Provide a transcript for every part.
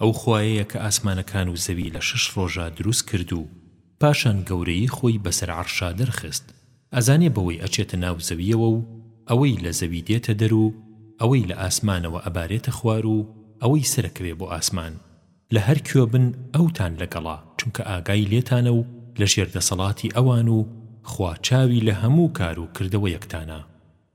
ئەو خوایەیە کە ئاسمانەکان و زەوی لە شەش ڕۆژا دروست کرد و پاشان گەورەیی خۆی بەسەر عەڕشا دەرخست ئەزانێ بەوەی ئەچێتە ناو زەویەوە و ئەوەی لە زەوی دێتە دەر و ئەوەی لە ئاسمانەوە ئەبارێتە خوار و ئەوەی سەرەکەوێ بۆ ئاسمان لە هەر کوێ بن ئەوتان لەگەڵە چونکە ئاگای لێتانە و لە ژێر دەسەڵاتی ئەوان و خوا چاوی لە هەموو کار و کردەوەیەکتانە.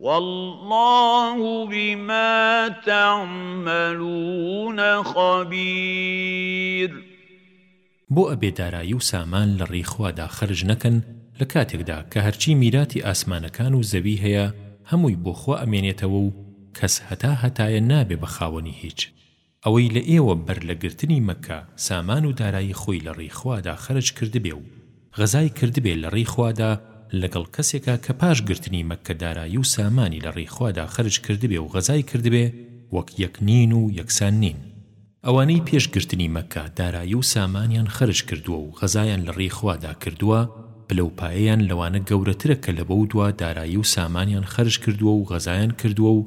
واللە بما تعملون خبیر. بۆ ئەبێ دارایی و سامان لە ڕێی خوادا خەرج نەکەن لە کاتێکدا کە هەرچی میراتی ئاسمانەکان و زەوی هەیە هەمووی بۆ خوا ئەمێنێتەوە و کەس هەتا هەتایە نابێ بە خاوەنی هیچ ئەوەی لە ئێوە بەر لە گرتنی مەککە سامان و دارایی خۆی لە ڕێی خوادا خەرج کردبێ و غەزای کردبێ لە ڕێی خوادا لەگەڵ کەسێکا کە پاش گرتنی مەککە دارایی و سامانی لە ڕێی خوادا خەرج کردبێ و غەزای کردبێ وەک یەک نین و یەکسان نین. ئەوانەی پێش گرتنی مەککە دارایی و سامانیان خەرج کردووە و غەزایان لە ڕێی خوادا کردووە پلە و پایەیان لەوانە گەورەترە کە لە بەو دوا دارایی و سامانیان خەرج کردووە و غەزایان کردووە و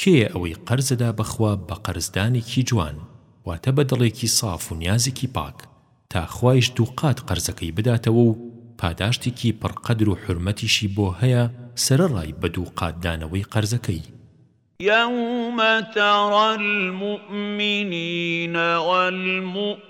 کێیە ئەوەی قەرزەدا بە خوا بە قەرزدانێکی جوان واتە بە دڵێکی ساف و نیازێکی پاک تا خوایش دووقات قەرزەکەی بداتەوە و پاداشتێکی پڕ قەدر و حورمەتیشی بۆ هەیە سەرەڕای بە دوو قات دانەوەی قەرزەکەی. یوم تری المومنین والمومنات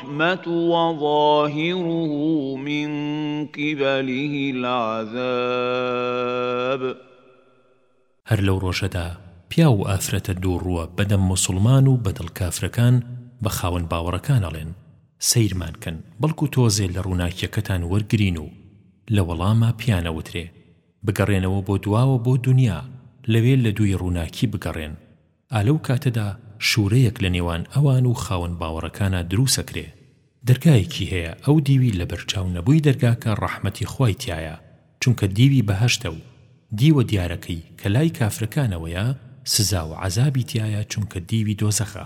الرحمة وظاهره من قبله العذاب. هەر لەو ڕۆژەدا پیاو و ئافرەتە دوو ڕووە بەدەم موسوڵمان و بەدڵ کافرەکان بە خاوەن باوەڕەکان ئەڵێن سەیرمان کەن بەڵکو تۆزێ لە ڕووناکیەکەتان وەرگرین و لە وەڵاما پیان ئەوترێ بگەڕێنەوە بۆ دواوە بۆ دونیا لەوێ لە دووی ڕووناکی بگەڕێن ئا لەو کاتەدا شورەیەک لە نێوان ئەوان و خاوەن باوەڕەکانا دروسەکرێ، دەرگایەکی هەیە ئەو دیوی لە بەرچاو نەبوی دەرگاکە ڕەحمەتی خوای تیایە چونکە دیوی بەهەشتە و دیوە دیارەکەی کە لای کافرەکانەوەیە سزا و عەزابی تیایە چونکە دیوی دۆزەخە.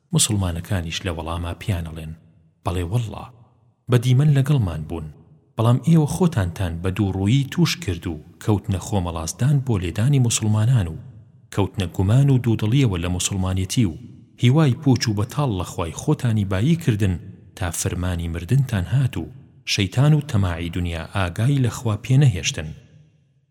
موسڵمانەکانیش لە وەڵاما پیانەڵێن، بەڵێ وەڵڵا، بە دیمەن لەگەڵمان بوون، بەڵام ئێوە خۆتانتان بە دووڕوویی تووش کرد و کەوتنە خۆمەڵاسدان بۆ لێدانی موسڵمانان و کەوتنە گومان و دوودڵییەوە لە موسڵمانێتی و هیوای پووچ و بەتاڵ لە خوای خۆتانی بایی کردن تا فرمانی مردنتان هات و شەیتان و تەماعی دنیا ئاگای لە خوا پێنەهێشتن.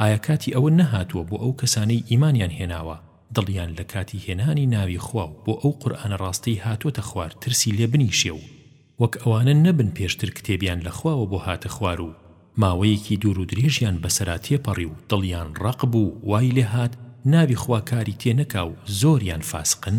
ئایا کاتی ئەوە نەهاتووە بۆ ئەو کەسانەی ئیمانیان هێناوە دڵیان لە کاتی هێنانی ناوی خوا و بۆ ئەو قورئانە ڕاستەی هاتۆتە خوار ترسی لێ بنیشێ و وەک ئەوانە نەبن پێشتر کتێبیان لە خواوە بۆ هاتە خوار و ماوەیەکی دوور و درێژیان بەسەرا تێپەڕی و دڵیان ڕەق بوو وای لێ هات ناوی خوا کاری تێ نەکا و زۆریان فاسقن؟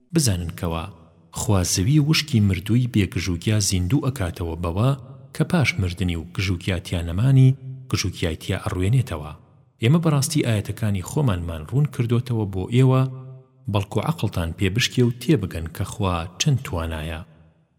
بزانن کەوا خوا زەوی وشکی مردووی بێ گژوگیا زیندوو ئەکاتەوە بەوە کە پاش مردنی و گژوگیا تیا نەمانی گژوگیای تیا ئەڕوێنێتەوە ئێمە بەڕاستی ئایەتەکانی خۆمانمان ڕوون کردۆتەوە بۆ ئێوە بەڵکو عەقڵتان پێ بشکێ و تێبگەن کە خوا چەند توانایە.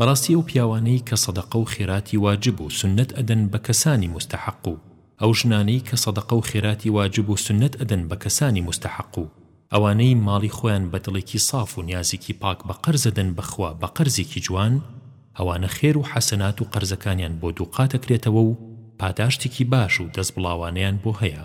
بەڕاستی ئەو پیاوانەی کە سەدەقە و خێراتی واجب و سوننەت ئەدەن بە کەسانی موستەحەق و ئەو ژنانەی کە سەدەقە و خێراتی واجب و سوننەت ئەدەن بە کەسانی موستەحەق و ئەوانەی ماڵی خۆیان بە دڵێکی ساف و نیازێکی پاک بە قەرز ئەدەن بە خوا بە قەرزێکی جوان ئەوانە خێر و حەسەنات و قەرزەکانیان بۆ دووقات ئەکرێتەوە و پاداشتێکی باش و دەستبڵاوانەیان بۆ هەیە.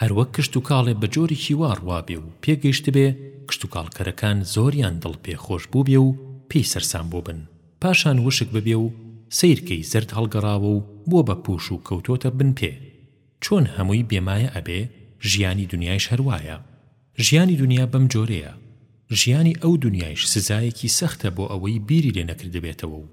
هەر وەک کشتوکاڵێ بە جۆرێکی وا ڕوابێ و پێگەیشتبێ کشتوکاڵکەرەکان زۆریان دڵ پێ خۆش بووبێ و پێی سەرسام بووبن پاشان وشک ببێ و سەیر کەی زەرد هەڵگەڕاوە و بووە بە پووش و کەوتۆتە بن پێ چۆن هەمووی بێ مایە ئەبێ ژیانی دنیایش هەر وایە ژیانی دنیا بەم جۆرەیە ژیانی ئەو دنیایش سزایەکی سەختە بۆ ئەوەی بیری لێ نەکردبێتەوە و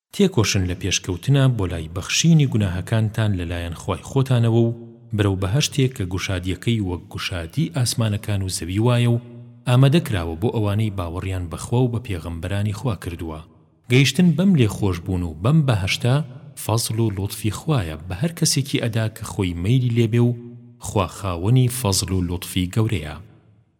تێکۆشن لە پێشکەوتنا بۆ لای بەخشینی گوناهەکانتان لە لایەن خوای خۆتانەوە و بەرەو بەهەشتێک کە گوشادیەکەی وەک گوشادی ئاسمانەکان و زەوی وایە و ئامادە کراوە بۆ ئەوانەی باوەڕیان بە خوا و بە پێغەمبەرانی خوا کردووە. گەیشتن بەم لێخۆشبوون و بەم بەهەشتە فەزڵ و لوتفی خوایە بە هەر کەسێکی ئەدا کە خۆی مەیلی لێبێ و خوا خاوەنی فەزڵ و لوتفی گەورەیە.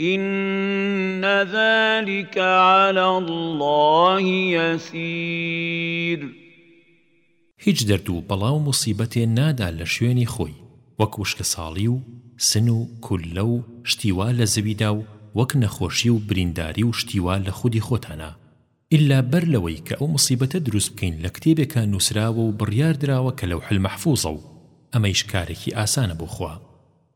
ان ذلک علی اللە یسیر. هیچ دەرد و بەڵا و موسیبەتێ نادا لە شوێنی خۆی وەک وشکەساڵی و سن و کوللە و شتی وا لە زەویدا و وەک نەخۆشی و برینداری و شتی وا لە خودی خۆتانا ئیلا بەر لەوەی کە ئەو موسیبەتە دروست بکەین لە کتێبێکا نووسراوە و بڕیار دراوە کە لەوح المحفوظە و ئەمەیش کارێکی ئاسانە بۆ خوا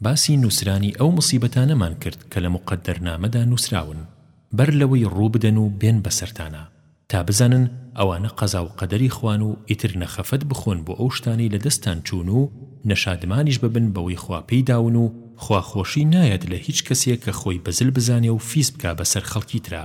باسی نووسرانی ئەو موسیبەتانەمان کرد کە لە موقەدەرنامەدا نووسراون، بەر لەوەی ڕوو بدەن و بێن بە سەرتانا، تا بزانن ئەوانە قەزا و قەدەری خوان و ئیتر نە خەفەت بخۆن بۆ ئەو شتانەی لە دەستتان چوون و نە شادمانیش ببن بەوەی خوا پێی داون و خوا خۆشی نایەت لە هیچ کەسێ کە خۆی بەزل بزانێ و فیز بکا بە سەر خەڵکی ترا.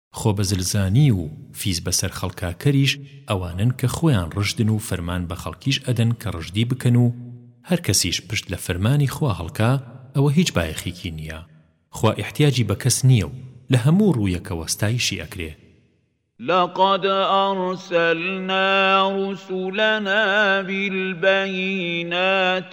خۆ بە زلزانی و فیز بەسەر خەڵکا کەریش ئەوانەن کە خۆیان ڕژدن و فەرمان بە خەڵکیش ئەدەن کە ڕژدی بکەن و هەر کەسیش پشت لە فەرمانی خوا هەڵکا ئەوە هیچ بایەخیکی نیە خوا ئیحتیاجی بە کەس نیە و لە هەموو ڕوویەکەوە ستایشی ئەکرێ. لقد ارسلنا رسلنا بالبينات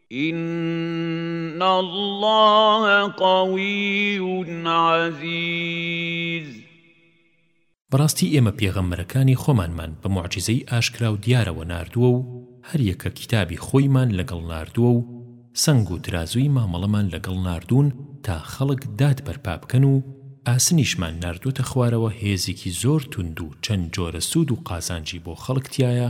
ان اللە قوی عزیز. بەڕاستی ئێمە پێغەمبەرەکانی خۆمانمان بە موعجیزەی ئاشکرا و دیارەوە ناردووە و هەر یەکە کیتابی خۆیمان لەگەڵ ناردووە و سەنگ و ترازووی مامەڵەمان لەگەڵ ناردوون تا خەڵک داد بەرپا بکەن و ئاسنیشمان ناردووەتە خوارەوە هێزێکی زۆر توند و چەند جۆرە سوود و قازانجی بۆ خەڵک تیایە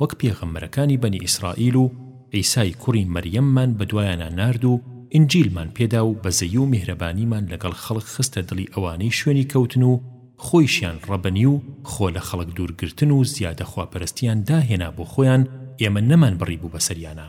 وەک پێغەمبەرەکانی بەنی ئیسرائیل و عیسای کوڕی مەریەممان بەدوایانا نارد و ئینجیلمان پێدا و بەزەیی و میهرەبانیمان لەگەڵ خەڵک خستە دڵی ئەوانەی شوێنی کەوتن و خۆیشیان ڕەبەنی و خۆ لە خەڵک دوورگرتن و زیادە خواپەرستیان داهێنا بۆ خۆیان ئێمە نەمانبڕیبوو بەسەریانا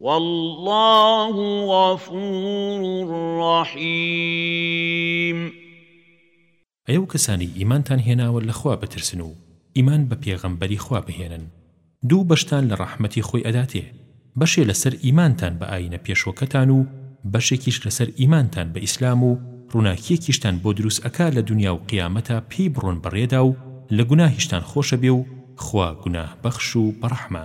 واللە غفور رحیم. ئەی ئەو کەسانەی ئیمانتان هێناوە لە خوا بترسن و ئیمان بە پێغەمبەری خوا بهێنن دوو بەشتان لە ڕەحمەتی خۆی ئەداتێ بەشێ لەسەر ئیمانتان بە ئاینە پێشوەکەتان و بەشێکیش لەسەر ئیمانتان بە ئیسلام و ڕوناکیەکیشتان بۆ دروست ئەکا لە دونیا و قیامەتا پێی بڕۆن بەڕێدا و لە گوناهیشتان خۆشەبێ و خوا گوناه بەخش و بەڕەحمە.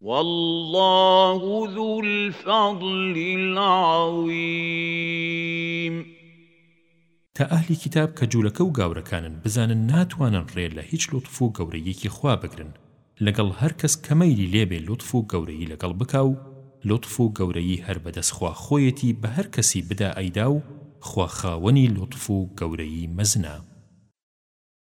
واللە ذو الفضل العظیم تا ئەهلی کیتاب کە جولەکە و گاورەکانن بزانن ناتوانن ڕێ لە هیچ لوتف و گەورەییەکی خوا بگرن لەگەڵ هەر کەس کە مەیلی لێ بێ لوتف و گەورەیی لەگەڵ بکا و لوتف و گەورەیی هەر بە دەست خوا خۆیەتی بە هەر کەسی بدا ئەیدا و خوا خاوەنی لوتف و گەورەیی مەزنە.